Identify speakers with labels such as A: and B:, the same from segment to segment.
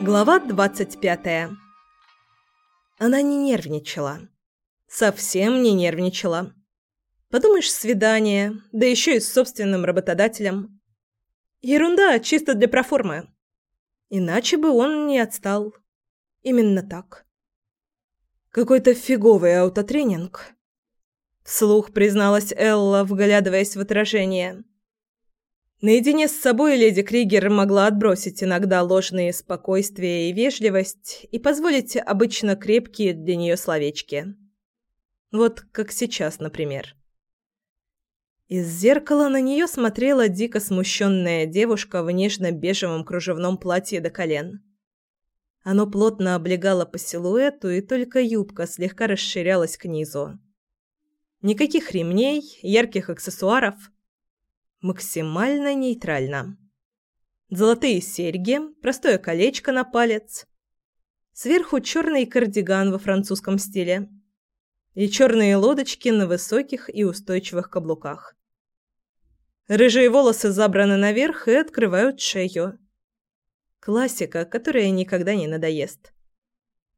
A: Глава двадцать пятая. Она не нервничала. Совсем не нервничала. Подумаешь, свидание, да еще и с собственным работодателем. Ерунда, чисто для проформы. Иначе бы он не отстал. Именно так. Какой-то фиговый аутотренинг. Вслух призналась Элла, вглядываясь в отражение. Наедине с собой леди Кригер могла отбросить иногда ложные спокойствие и вежливость и позволить обычно крепкие для нее словечки. Вот как сейчас, например. Из зеркала на нее смотрела дико смущенная девушка в нежно-бежевом кружевном платье до колен. Оно плотно облегало по силуэту, и только юбка слегка расширялась к низу. Никаких ремней, ярких аксессуаров. Максимально нейтрально. Золотые серьги, простое колечко на палец. Сверху черный кардиган во французском стиле. И черные лодочки на высоких и устойчивых каблуках. Рыжие волосы забраны наверх и открывают шею. Классика, которая никогда не надоест.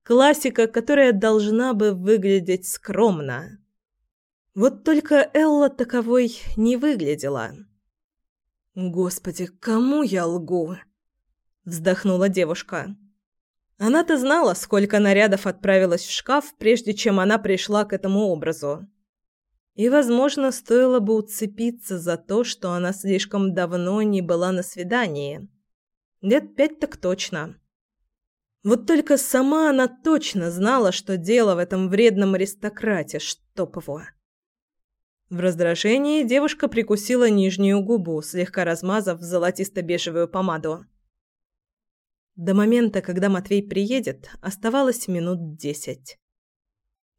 A: Классика, которая должна бы выглядеть скромно. Вот только Элла таковой не выглядела. «Господи, кому я лгу?» – вздохнула девушка. Она-то знала, сколько нарядов отправилось в шкаф, прежде чем она пришла к этому образу. И, возможно, стоило бы уцепиться за то, что она слишком давно не была на свидании. Лет пять так точно. Вот только сама она точно знала, что дело в этом вредном аристократе, чтоб его. В раздражении девушка прикусила нижнюю губу, слегка размазав золотисто-бежевую помаду. До момента, когда Матвей приедет, оставалось минут десять.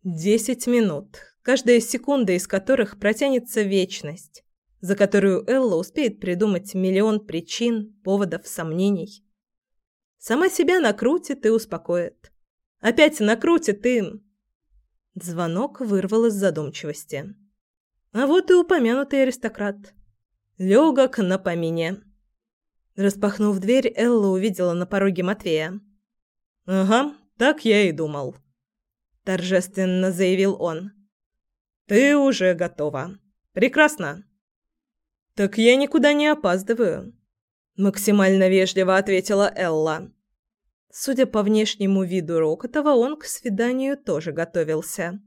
A: Десять минут, каждая секунда из которых протянется вечность, за которую Элла успеет придумать миллион причин, поводов, сомнений. Сама себя накрутит и успокоит. Опять накрутит и... Звонок вырвал из задумчивости. А вот и упомянутый аристократ. Легок на помине. Распахнув дверь, Элла увидела на пороге Матвея. «Ага, так я и думал», – торжественно заявил он. «Ты уже готова. Прекрасно». «Так я никуда не опаздываю», – максимально вежливо ответила Элла. Судя по внешнему виду Рокотова, он к свиданию тоже готовился.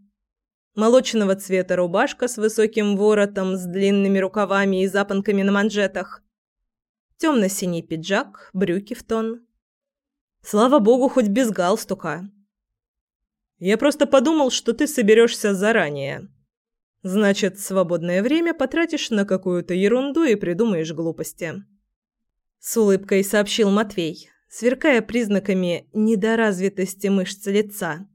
A: Молочного цвета рубашка с высоким воротом, с длинными рукавами и запонками на манжетах. Темно-синий пиджак, брюки в тон. Слава богу, хоть без галстука. «Я просто подумал, что ты соберешься заранее», Значит, свободное время потратишь на какую-то ерунду и придумаешь глупости. С улыбкой сообщил Матвей, сверкая признаками недоразвитости мышц лица.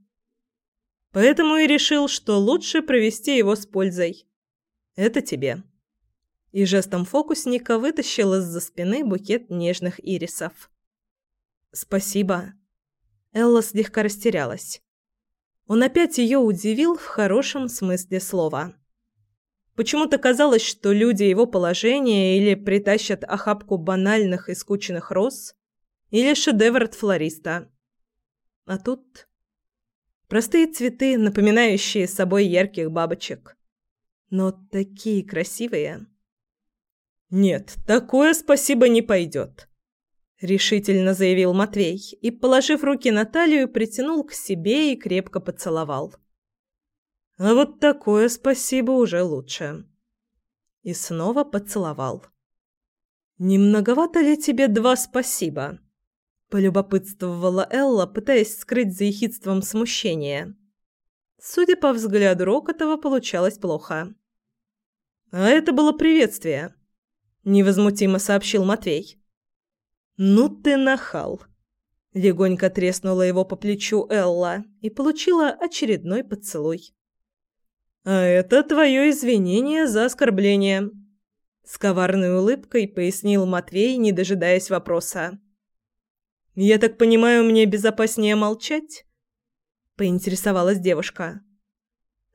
A: Поэтому и решил, что лучше провести его с пользой. Это тебе. И жестом фокусника вытащил из-за спины букет нежных ирисов. Спасибо. Элла слегка растерялась. Он опять ее удивил в хорошем смысле слова. Почему-то казалось, что люди его положения или притащат охапку банальных и скучных роз, или шедевр от флориста. А тут простые цветы, напоминающие собой ярких бабочек. Но такие красивые. «Нет, такое спасибо не пойдет», — решительно заявил Матвей и, положив руки на талию, притянул к себе и крепко поцеловал. «А вот такое спасибо уже лучше». И снова поцеловал. «Не многовато ли тебе два спасибо?» — полюбопытствовала Элла, пытаясь скрыть за ехидством смущение. Судя по взгляду Рокотова, получалось плохо. «А это было приветствие», невозмутимо сообщил Матвей. Ну ты нахал. Легонько треснула его по плечу Элла и получила очередной поцелуй. А это твое извинение за оскорбление, с коварной улыбкой пояснил Матвей, не дожидаясь вопроса. Я так понимаю, мне безопаснее молчать? – поинтересовалась девушка.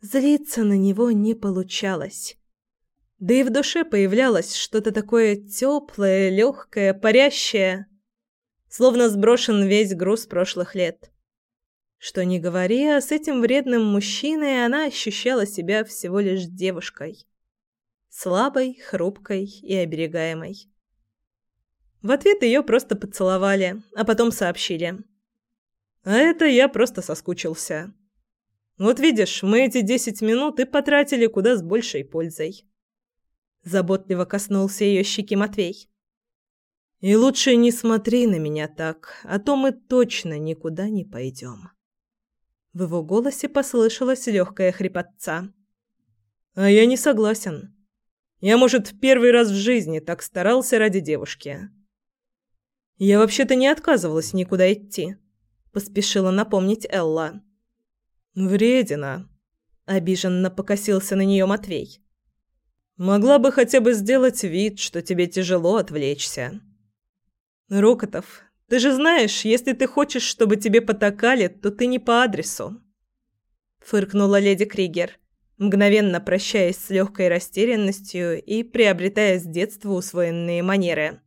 A: Злиться на него не получалось. Да и в душе появлялось что-то такое теплое, легкое, парящее, словно сброшен весь груз прошлых лет. Что ни говори, а с этим вредным мужчиной она ощущала себя всего лишь девушкой. Слабой, хрупкой и оберегаемой. В ответ ее просто поцеловали, а потом сообщили. «А это я просто соскучился. Вот видишь, мы эти десять минут и потратили куда с большей пользой». Заботливо коснулся ее щеки Матвей. «И лучше не смотри на меня так, а то мы точно никуда не пойдем». В его голосе послышалась легкая хрипотца. «А я не согласен. Я, может, первый раз в жизни так старался ради девушки. Я вообще-то не отказывалась никуда идти», — поспешила напомнить Элла. «Вредина», — обиженно покосился на нее Матвей. «Могла бы хотя бы сделать вид, что тебе тяжело отвлечься». «Рокотов, ты же знаешь, если ты хочешь, чтобы тебе потакали, то ты не по адресу. Фыркнула леди Кригер, мгновенно прощаясь с легкой растерянностью и приобретая с детства усвоенные манеры.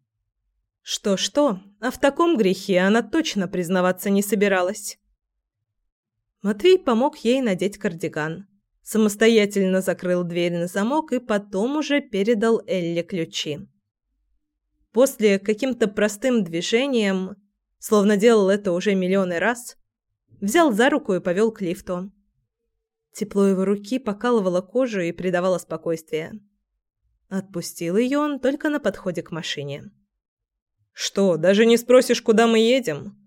A: Что-что, а в таком грехе она точно признаваться не собиралась. Матвей помог ей надеть кардиган. Самостоятельно закрыл дверь на замок и потом уже передал Элле ключи. После каким-то простым движением, словно делал это уже миллионы раз, взял за руку и повел к лифту. Тепло его руки покалывало кожу и придавало спокойствие. Отпустил ее он только на подходе к машине. «Что, даже не спросишь, куда мы едем?»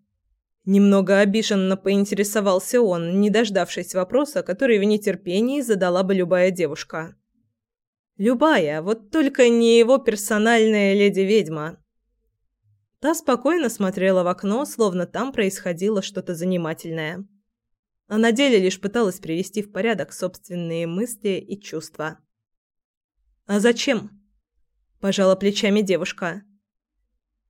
A: Немного обиженно поинтересовался он, не дождавшись вопроса, который в нетерпении задала бы любая девушка. Любая, вот только не его персональная леди-ведьма. Та спокойно смотрела в окно, словно там происходило что-то занимательное. А на деле лишь пыталась привести в порядок собственные мысли и чувства. «А зачем?» – пожала плечами девушка.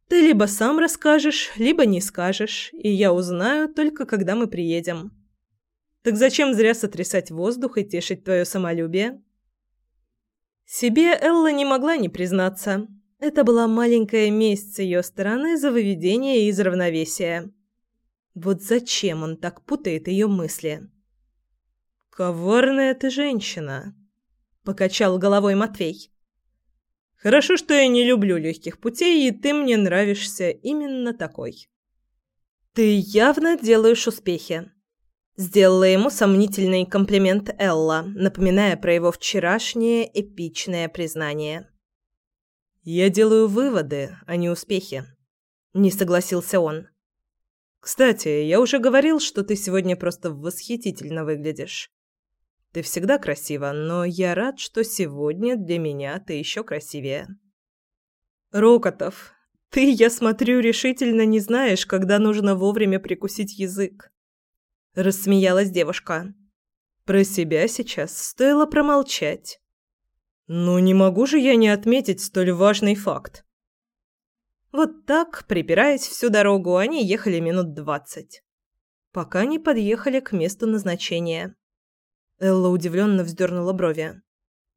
A: «Ты либо сам расскажешь, либо не скажешь, и я узнаю только, когда мы приедем. Так зачем зря сотрясать воздух и тешить твое самолюбие?» Себе Элла не могла не признаться. Это была маленькая месть с ее стороны за выведение из равновесия. Вот зачем он так путает ее мысли? «Коварная ты женщина», — покачал головой Матвей. «Хорошо, что я не люблю легких путей, и ты мне нравишься именно такой». «Ты явно делаешь успехи», Сделала ему сомнительный комплимент Элла, напоминая про его вчерашнее эпичное признание. «Я делаю выводы, а не успехи», — не согласился он. «Кстати, я уже говорил, что ты сегодня просто восхитительно выглядишь. Ты всегда красива, но я рад, что сегодня для меня ты еще красивее». «Рокотов, ты, я смотрю, решительно не знаешь, когда нужно вовремя прикусить язык рассмеялась девушка. Про себя сейчас стоило промолчать. Ну не могу же я не отметить столь важный факт. Вот так, припираясь всю дорогу, они ехали минут двадцать, пока не подъехали к месту назначения. Элла удивленно вздернула брови.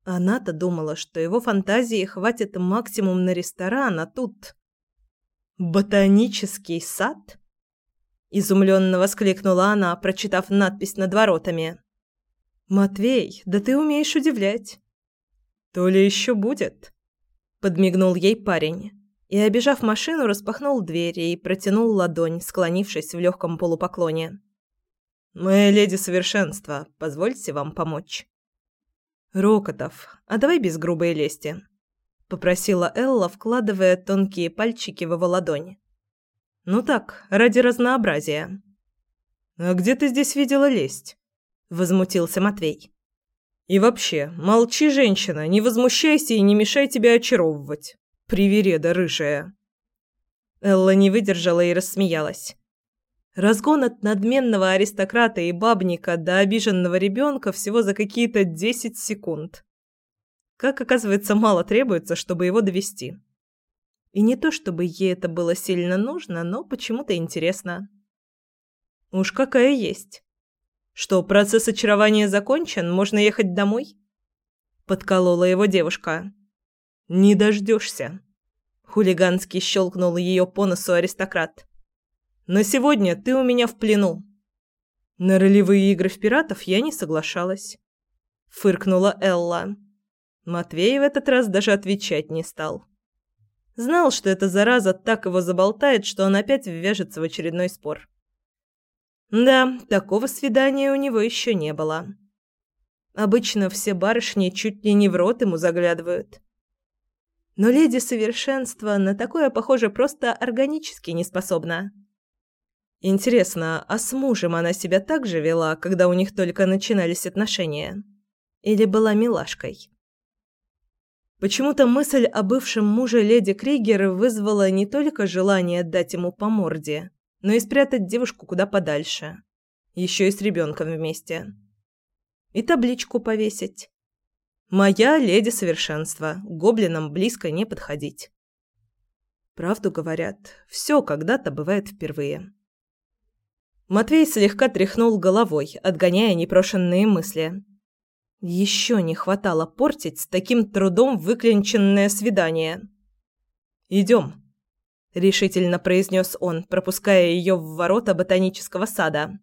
A: Она-то думала, что его фантазии хватит максимум на ресторан, а тут... Ботанический сад? изумленно воскликнула она, прочитав надпись над воротами. Матвей, да ты умеешь удивлять. То ли еще будет, подмигнул ей парень и, обежав машину, распахнул дверь и протянул ладонь, склонившись в легком полупоклоне. «Моя леди совершенства, позвольте вам помочь». «Рокотов, а давай без грубой лести», — попросила Элла, вкладывая тонкие пальчики в его ладонь. Ну так, ради разнообразия. А где ты здесь видела лесть? возмутился Матвей. И вообще, молчи, женщина, не возмущайся и не мешай тебе очаровывать. Привереда рыжая. Элла не выдержала и рассмеялась. Разгон от надменного аристократа и бабника до обиженного ребенка всего за какие-то десять секунд. Как оказывается, мало требуется, чтобы его довести. И не то чтобы ей это было сильно нужно, но почему-то интересно. Уж какая есть. Что, процесс очарования закончен, можно ехать домой? Подколола его девушка. Не дождешься. Хулигански щелкнул ее по носу аристократ. Но сегодня ты у меня в плену. На ролевые игры в пиратов я не соглашалась. Фыркнула Элла. Матвей в этот раз даже отвечать не стал. Знал, что эта зараза так его заболтает, что он опять ввяжется в очередной спор. Да, такого свидания у него еще не было. Обычно все барышни чуть ли не в рот ему заглядывают. Но леди совершенства на такое, похоже, просто органически не способна. Интересно, а с мужем она себя так же вела, когда у них только начинались отношения? Или была милашкой? Почему-то мысль о бывшем муже леди Кригер вызвала не только желание дать ему по морде, но и спрятать девушку куда подальше. Еще и с ребенком вместе. И табличку повесить. «Моя леди совершенства. Гоблинам близко не подходить». Правду говорят, все когда-то бывает впервые. Матвей слегка тряхнул головой, отгоняя непрошенные мысли. Еще не хватало портить с таким трудом выклинченное свидание. «Идем», — решительно произнес он, пропуская ее в ворота ботанического сада.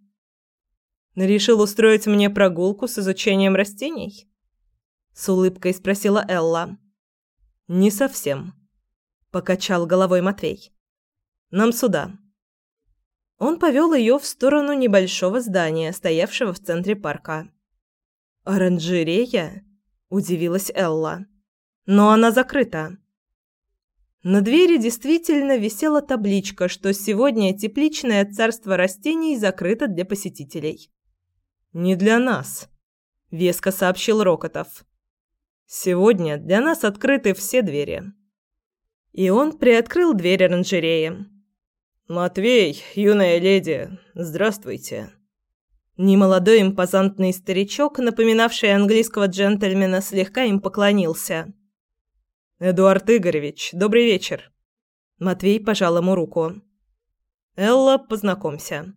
A: «Решил устроить мне прогулку с изучением растений?» С улыбкой спросила Элла. «Не совсем», — покачал головой Матвей. «Нам сюда». Он повел ее в сторону небольшого здания, стоявшего в центре парка. «Оранжерея?» – удивилась Элла. «Но она закрыта». На двери действительно висела табличка, что сегодня тепличное царство растений закрыто для посетителей. «Не для нас», – веско сообщил Рокотов. «Сегодня для нас открыты все двери». И он приоткрыл дверь оранжереи. «Матвей, юная леди, здравствуйте». Немолодой импозантный старичок, напоминавший английского джентльмена, слегка им поклонился. «Эдуард Игоревич, добрый вечер». Матвей пожал ему руку. «Элла, познакомься.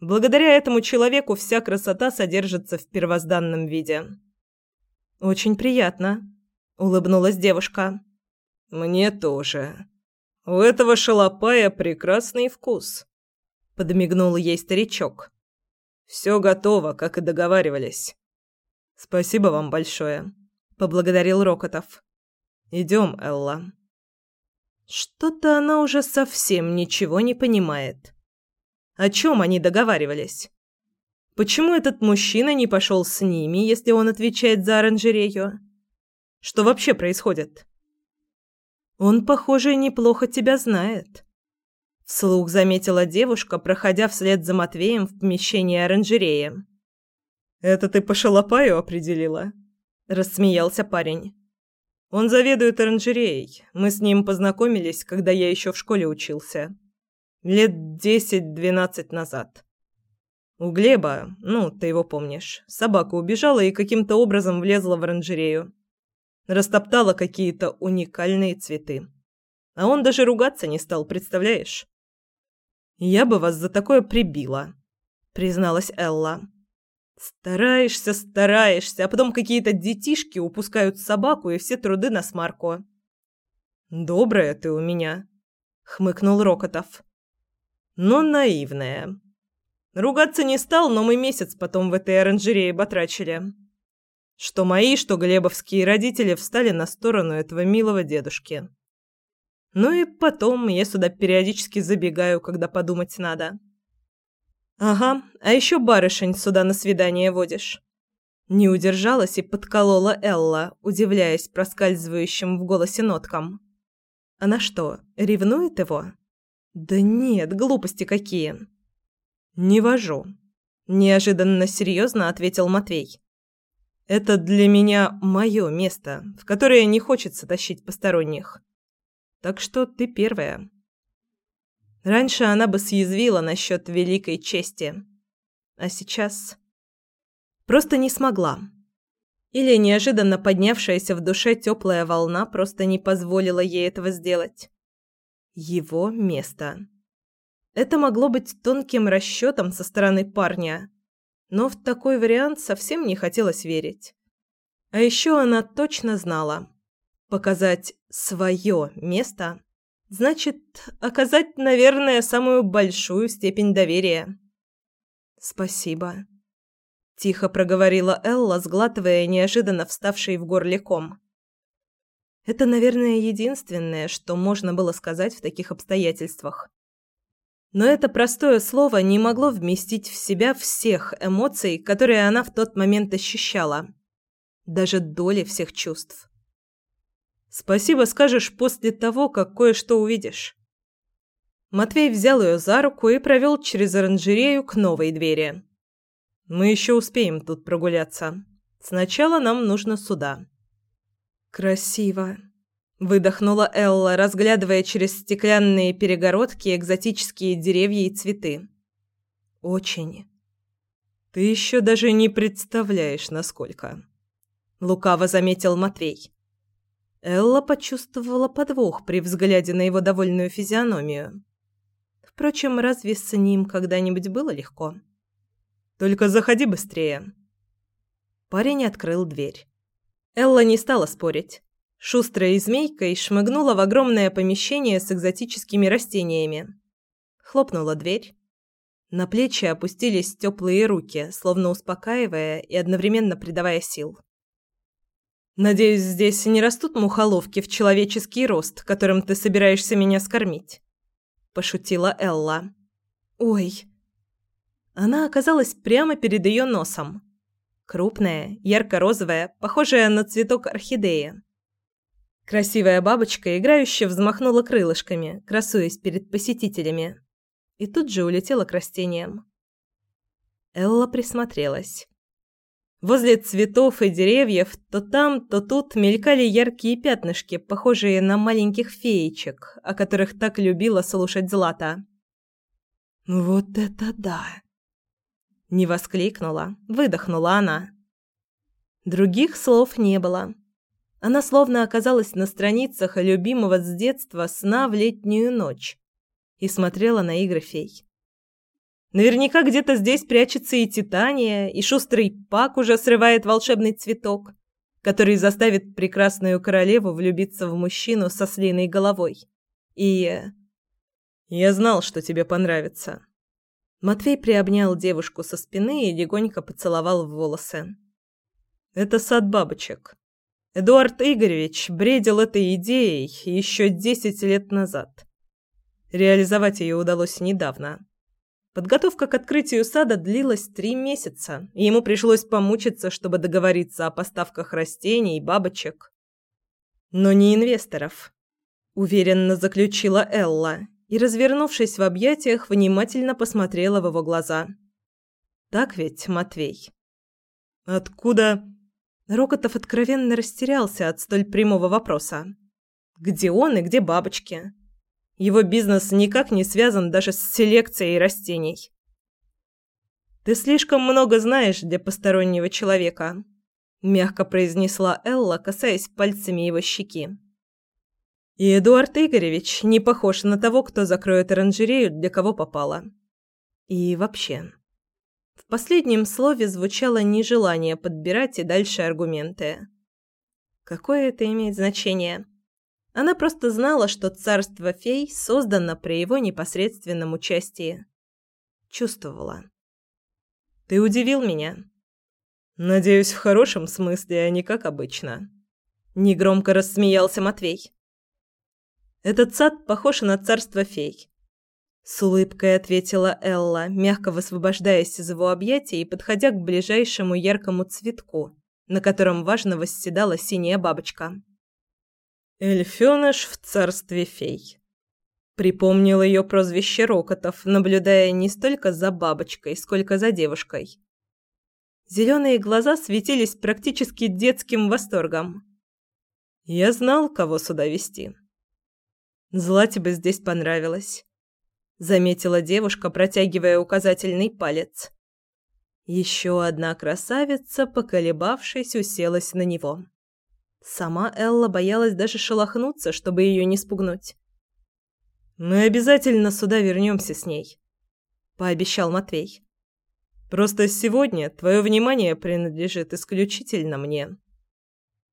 A: Благодаря этому человеку вся красота содержится в первозданном виде». «Очень приятно», — улыбнулась девушка. «Мне тоже. У этого шалопая прекрасный вкус», — подмигнул ей старичок. Все готово, как и договаривались. Спасибо вам большое, поблагодарил Рокотов. Идем, Элла. Что-то она уже совсем ничего не понимает. О чем они договаривались? Почему этот мужчина не пошел с ними, если он отвечает за оранжерею? Что вообще происходит? Он, похоже, неплохо тебя знает. Вслух заметила девушка, проходя вслед за Матвеем в помещение оранжереи. «Это ты по шалопаю определила?» – рассмеялся парень. «Он заведует оранжереей. Мы с ним познакомились, когда я еще в школе учился. Лет десять-двенадцать назад. У Глеба, ну, ты его помнишь, собака убежала и каким-то образом влезла в оранжерею. Растоптала какие-то уникальные цветы. А он даже ругаться не стал, представляешь?» «Я бы вас за такое прибила», — призналась Элла. «Стараешься, стараешься, а потом какие-то детишки упускают собаку и все труды на смарку». «Добрая ты у меня», — хмыкнул Рокотов. «Но наивная. Ругаться не стал, но мы месяц потом в этой оранжерее батрачили. Что мои, что глебовские родители встали на сторону этого милого дедушки». Ну и потом я сюда периодически забегаю, когда подумать надо. Ага, а еще барышень сюда на свидание водишь. Не удержалась и подколола Элла, удивляясь проскальзывающим в голосе ноткам. Она что, ревнует его? Да нет, глупости какие. Не вожу. Неожиданно серьезно ответил Матвей. Это для меня мое место, в которое не хочется тащить посторонних. Так что ты первая. Раньше она бы съязвила насчет великой чести. А сейчас... Просто не смогла. Или неожиданно поднявшаяся в душе теплая волна просто не позволила ей этого сделать. Его место. Это могло быть тонким расчетом со стороны парня. Но в такой вариант совсем не хотелось верить. А еще она точно знала. Показать свое место значит оказать, наверное, самую большую степень доверия. «Спасибо», – тихо проговорила Элла, сглатывая неожиданно вставший в горле ком. Это, наверное, единственное, что можно было сказать в таких обстоятельствах. Но это простое слово не могло вместить в себя всех эмоций, которые она в тот момент ощущала. Даже доли всех чувств. «Спасибо скажешь после того, как кое-что увидишь». Матвей взял ее за руку и провел через оранжерею к новой двери. «Мы еще успеем тут прогуляться. Сначала нам нужно сюда». «Красиво», – выдохнула Элла, разглядывая через стеклянные перегородки экзотические деревья и цветы. «Очень». «Ты еще даже не представляешь, насколько», – лукаво заметил Матвей. Элла почувствовала подвох при взгляде на его довольную физиономию. Впрочем, разве с ним когда-нибудь было легко? «Только заходи быстрее». Парень открыл дверь. Элла не стала спорить. Шустрой змейкой шмыгнула в огромное помещение с экзотическими растениями. Хлопнула дверь. На плечи опустились теплые руки, словно успокаивая и одновременно придавая сил. «Надеюсь, здесь не растут мухоловки в человеческий рост, которым ты собираешься меня скормить?» – пошутила Элла. «Ой!» Она оказалась прямо перед ее носом. Крупная, ярко-розовая, похожая на цветок орхидеи. Красивая бабочка играюще взмахнула крылышками, красуясь перед посетителями, и тут же улетела к растениям. Элла присмотрелась. Возле цветов и деревьев то там, то тут мелькали яркие пятнышки, похожие на маленьких феечек, о которых так любила слушать Злата. «Вот это да!» Не воскликнула, выдохнула она. Других слов не было. Она словно оказалась на страницах любимого с детства сна в летнюю ночь и смотрела на игры фей. Наверняка где-то здесь прячется и Титания, и шустрый Пак уже срывает волшебный цветок, который заставит прекрасную королеву влюбиться в мужчину со слиной головой. И... «Я знал, что тебе понравится», Матвей приобнял девушку со спины и легонько поцеловал в волосы. «Это сад бабочек. Эдуард Игоревич бредил этой идеей еще десять лет назад. Реализовать ее удалось недавно. Подготовка к открытию сада длилась три месяца, и ему пришлось помучиться, чтобы договориться о поставках растений и бабочек. Но не инвесторов», – уверенно заключила Элла и, развернувшись в объятиях, внимательно посмотрела в его глаза. «Так ведь, Матвей?» «Откуда?» Рокотов откровенно растерялся от столь прямого вопроса. «Где он и где бабочки?» Его бизнес никак не связан даже с селекцией растений. «Ты слишком много знаешь для постороннего человека», – мягко произнесла Элла, касаясь пальцами его щеки. И Эдуард Игоревич не похож на того, кто закроет оранжерею для кого попало. И вообще. В последнем слове звучало нежелание подбирать и дальше аргументы. Какое это имеет значение? Она просто знала, что царство фей создано при его непосредственном участии. Чувствовала. «Ты удивил меня». «Надеюсь, в хорошем смысле, а не как обычно». Негромко рассмеялся Матвей. Этот сад похож на царство фей. С улыбкой ответила Элла, мягко высвобождаясь из его объятий и подходя к ближайшему яркому цветку, на котором важно восседала синяя бабочка. «Эльфёныш в царстве фей», — припомнил ее прозвище Рокотов, наблюдая не столько за бабочкой, сколько за девушкой. Зеленые глаза светились практически детским восторгом. «Я знал, кого сюда вести». Злате бы здесь понравилось, заметила девушка, протягивая указательный палец. Еще одна красавица, поколебавшись, уселась на него. Сама Элла боялась даже шелохнуться, чтобы ее не спугнуть. «Мы обязательно сюда вернемся с ней», — пообещал Матвей. Просто сегодня твое внимание принадлежит исключительно мне.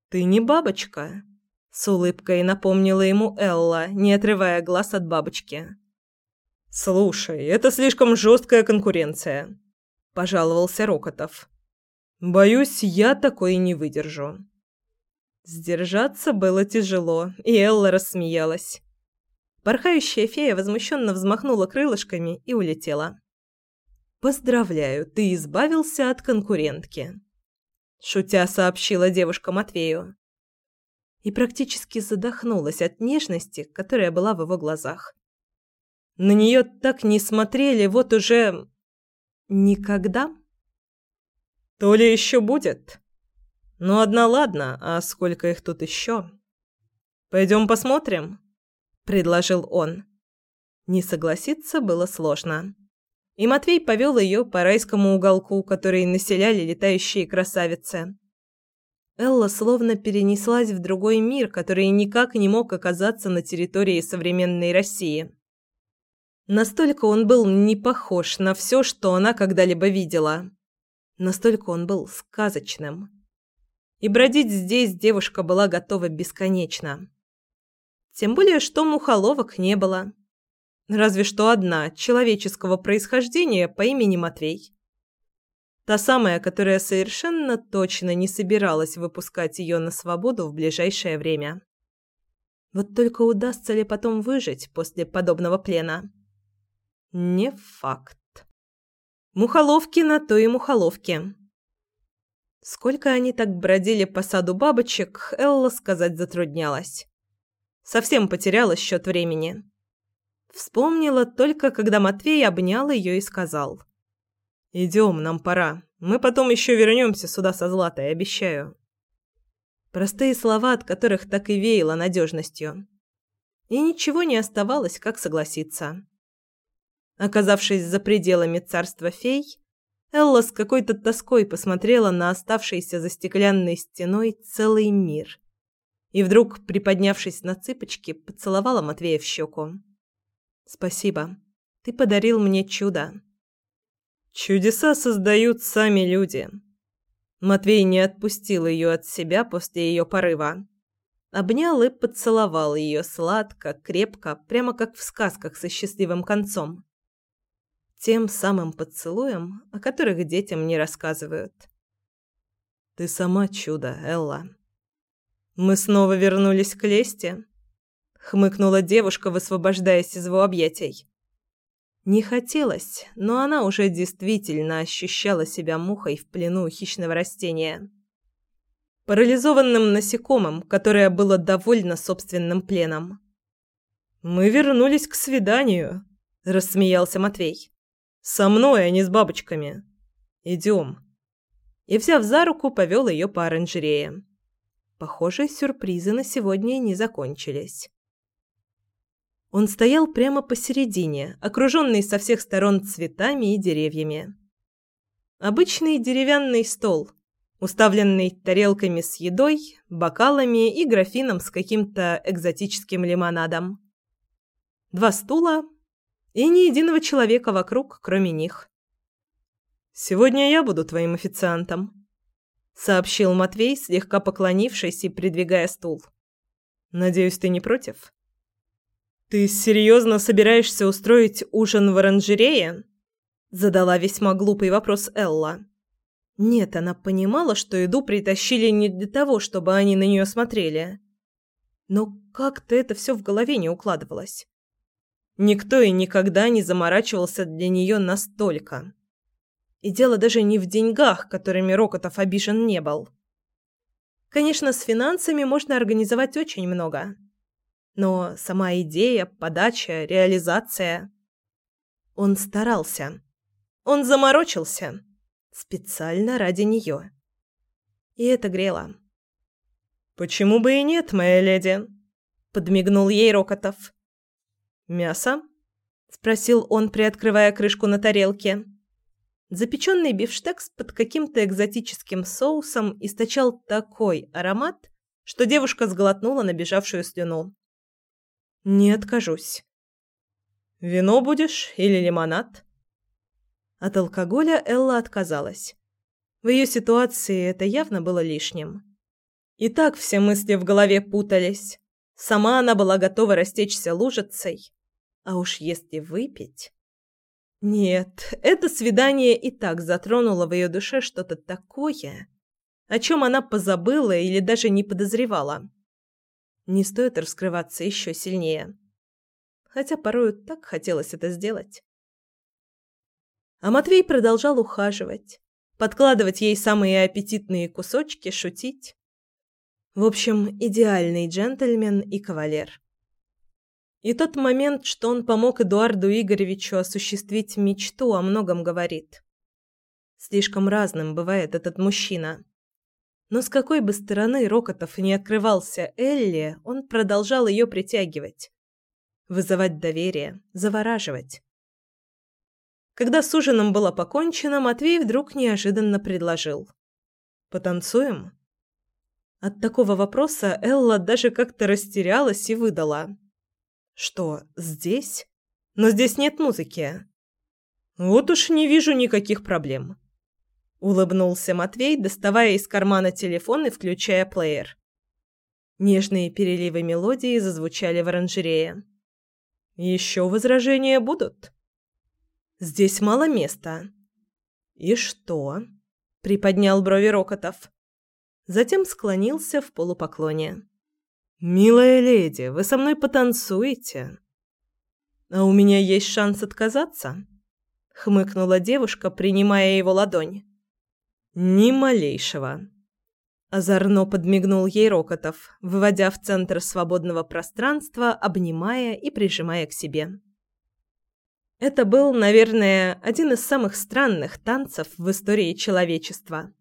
A: Ты не бабочка, с улыбкой напомнила ему Элла, не отрывая глаз от бабочки. Слушай, это слишком жесткая конкуренция, пожаловался Рокотов. Боюсь, я такой не выдержу. Сдержаться было тяжело, и Элла рассмеялась. Порхающая фея возмущенно взмахнула крылышками и улетела. «Поздравляю, ты избавился от конкурентки», – шутя сообщила девушка Матвею. И практически задохнулась от нежности, которая была в его глазах. На нее так не смотрели вот уже... никогда? То ли еще будет? Ну, одна ладно, а сколько их тут еще? Пойдем посмотрим, предложил он. Не согласиться было сложно. И Матвей повел ее по райскому уголку, который населяли летающие красавицы. Элла словно перенеслась в другой мир, который никак не мог оказаться на территории современной России. Настолько он был не похож на все, что она когда-либо видела. Настолько он был сказочным. И бродить здесь девушка была готова бесконечно. Тем более, что мухоловок не было. Разве что одна, человеческого происхождения по имени Матвей. Та самая, которая совершенно точно не собиралась выпускать ее на свободу в ближайшее время. Вот только удастся ли потом выжить после подобного плена? Не факт. Мухоловки на то и мухоловки. Сколько они так бродили по саду бабочек, Элла сказать затруднялась. Совсем потеряла счет времени. Вспомнила только, когда Матвей обнял ее и сказал. «Идем, нам пора. Мы потом еще вернемся сюда со Златой, обещаю». Простые слова, от которых так и веяло надежностью. И ничего не оставалось, как согласиться. Оказавшись за пределами царства фей, Элла с какой-то тоской посмотрела на оставшийся за стеклянной стеной целый мир. И вдруг, приподнявшись на цыпочки, поцеловала Матвея в щеку. Спасибо. Ты подарил мне чудо. Чудеса создают сами люди. Матвей не отпустил ее от себя после ее порыва. Обнял и поцеловал ее сладко, крепко, прямо как в сказках со счастливым концом. Тем самым поцелуем, о которых детям не рассказывают. «Ты сама чудо, Элла». Мы снова вернулись к Лесте хмыкнула девушка, высвобождаясь из его объятий. Не хотелось, но она уже действительно ощущала себя мухой в плену хищного растения. Парализованным насекомым, которое было довольно собственным пленом. «Мы вернулись к свиданию», – рассмеялся Матвей. «Со мной, а не с бабочками. Идем». И, взяв за руку, повел ее по оранжерее. Похоже, сюрпризы на сегодня не закончились. Он стоял прямо посередине, окруженный со всех сторон цветами и деревьями. Обычный деревянный стол, уставленный тарелками с едой, бокалами и графином с каким-то экзотическим лимонадом. Два стула и ни единого человека вокруг, кроме них. «Сегодня я буду твоим официантом», — сообщил Матвей, слегка поклонившись и придвигая стул. «Надеюсь, ты не против?» «Ты серьезно собираешься устроить ужин в оранжерее?» Задала весьма глупый вопрос Элла. Нет, она понимала, что еду притащили не для того, чтобы они на нее смотрели. Но как-то это все в голове не укладывалось. Никто и никогда не заморачивался для нее настолько. И дело даже не в деньгах, которыми Рокотов обижен не был. Конечно, с финансами можно организовать очень много. Но сама идея, подача, реализация... Он старался. Он заморочился. Специально ради нее. И это грело. «Почему бы и нет, моя леди?» Подмигнул ей Рокотов. «Мясо?» Спросил он, приоткрывая крышку на тарелке. Запеченный бифштекс под каким-то экзотическим соусом источал такой аромат, что девушка сглотнула набежавшую слюну. «Не откажусь». «Вино будешь или лимонад?» От алкоголя Элла отказалась. В ее ситуации это явно было лишним. И так все мысли в голове путались. Сама она была готова растечься лужицей. А уж если выпить... Нет, это свидание и так затронуло в ее душе что-то такое, о чем она позабыла или даже не подозревала. Не стоит раскрываться еще сильнее. Хотя порою так хотелось это сделать. А Матвей продолжал ухаживать, подкладывать ей самые аппетитные кусочки, шутить. В общем, идеальный джентльмен и кавалер. И тот момент, что он помог Эдуарду Игоревичу осуществить мечту, о многом говорит. Слишком разным бывает этот мужчина. Но с какой бы стороны Рокотов не открывался Элли, он продолжал ее притягивать. Вызывать доверие, завораживать. Когда с ужином было покончено, Матвей вдруг неожиданно предложил. «Потанцуем?» От такого вопроса Элла даже как-то растерялась и выдала. «Что, здесь? Но здесь нет музыки». «Вот уж не вижу никаких проблем», — улыбнулся Матвей, доставая из кармана телефон и включая плеер. Нежные переливы мелодии зазвучали в оранжерее. «Еще возражения будут?» Здесь мало места». «И что?» – приподнял брови Рокотов. Затем склонился в полупоклоне. «Милая леди, вы со мной потанцуете?» «А у меня есть шанс отказаться?» – хмыкнула девушка, принимая его ладонь. «Ни малейшего». Озорно подмигнул ей Рокотов, выводя в центр свободного пространства, обнимая и прижимая к себе. Это был, наверное, один из самых странных танцев в истории человечества.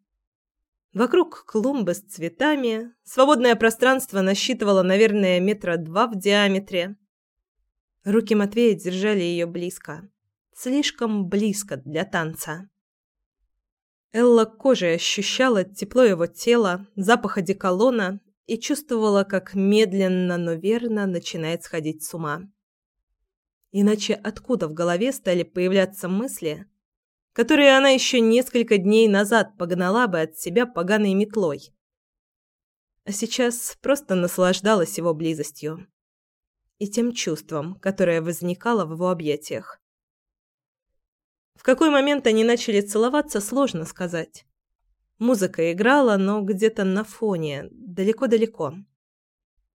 A: Вокруг клумбы с цветами, свободное пространство насчитывало, наверное, метра два в диаметре. Руки Матвея держали ее близко. Слишком близко для танца. Элла кожей ощущала тепло его тела, запах одеколона и чувствовала, как медленно, но верно начинает сходить с ума. Иначе откуда в голове стали появляться мысли, которые она еще несколько дней назад погнала бы от себя поганой метлой? А сейчас просто наслаждалась его близостью и тем чувством, которое возникало в его объятиях. В какой момент они начали целоваться, сложно сказать. Музыка играла, но где-то на фоне, далеко-далеко.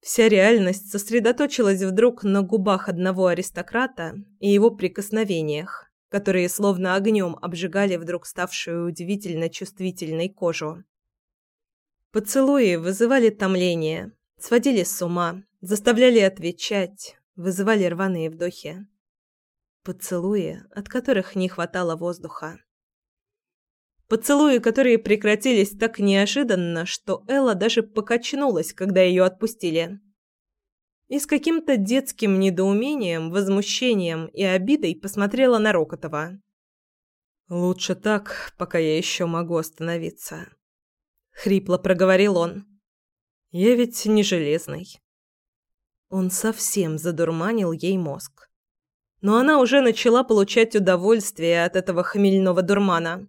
A: Вся реальность сосредоточилась вдруг на губах одного аристократа и его прикосновениях, которые словно огнем обжигали вдруг ставшую удивительно чувствительной кожу. Поцелуи вызывали томление, сводили с ума, заставляли отвечать, вызывали рваные вдохи. Поцелуи, от которых не хватало воздуха. Поцелуи, которые прекратились так неожиданно, что Элла даже покачнулась, когда ее отпустили. И с каким-то детским недоумением, возмущением и обидой посмотрела на Рокотова. «Лучше так, пока я еще могу остановиться», — хрипло проговорил он. «Я ведь не железный». Он совсем задурманил ей мозг. Но она уже начала получать удовольствие от этого хмельного дурмана.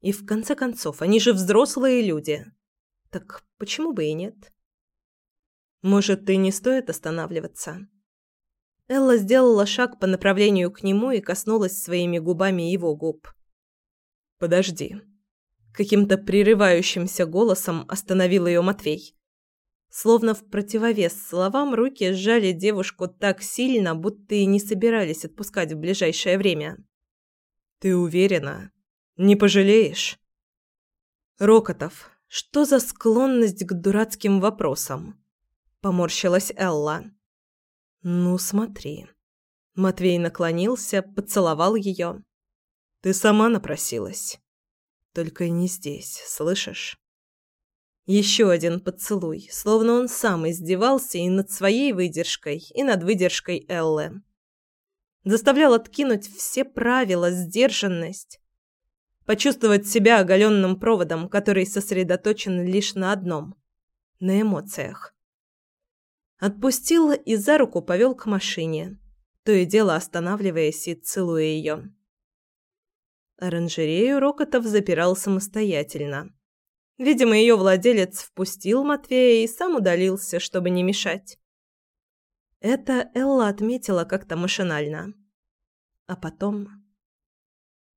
A: И в конце концов, они же взрослые люди. Так почему бы и нет? Может, и не стоит останавливаться? Элла сделала шаг по направлению к нему и коснулась своими губами его губ. «Подожди». Каким-то прерывающимся голосом остановил ее Матвей. Словно в противовес словам руки сжали девушку так сильно, будто и не собирались отпускать в ближайшее время. «Ты уверена?» Не пожалеешь. Рокотов, что за склонность к дурацким вопросам? Поморщилась Элла. Ну, смотри. Матвей наклонился, поцеловал ее. Ты сама напросилась. Только не здесь, слышишь? Еще один поцелуй, словно он сам издевался и над своей выдержкой, и над выдержкой Эллы. Заставлял откинуть все правила, сдержанность, почувствовать себя оголенным проводом, который сосредоточен лишь на одном – на эмоциях. Отпустил и за руку повел к машине, то и дело останавливаясь и целуя ее. Оранжерею Рокотов запирал самостоятельно. Видимо, ее владелец впустил Матвея и сам удалился, чтобы не мешать. Это Элла отметила как-то машинально. А потом...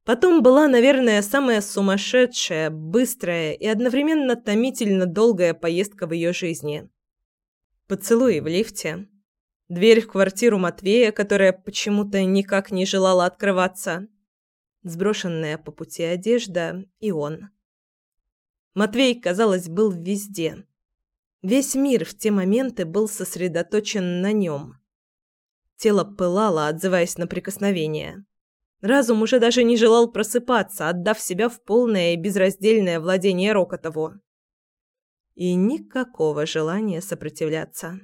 A: Потом была, наверное, самая сумасшедшая, быстрая и одновременно томительно долгая поездка в ее жизни. Поцелуи в лифте. Дверь в квартиру Матвея, которая почему-то никак не желала открываться. Сброшенная по пути одежда и он. Матвей, казалось, был везде. Весь мир в те моменты был сосредоточен на нем. Тело пылало, отзываясь на прикосновение. Разум уже даже не желал просыпаться, отдав себя в полное и безраздельное владение Рокотову. И никакого желания сопротивляться.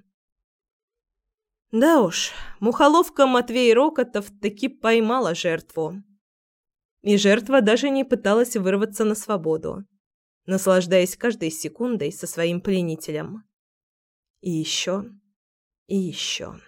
A: Да уж, мухоловка Матвей Рокотов таки поймала жертву. И жертва даже не пыталась вырваться на свободу наслаждаясь каждой секундой со своим пленителем. И еще, и еще.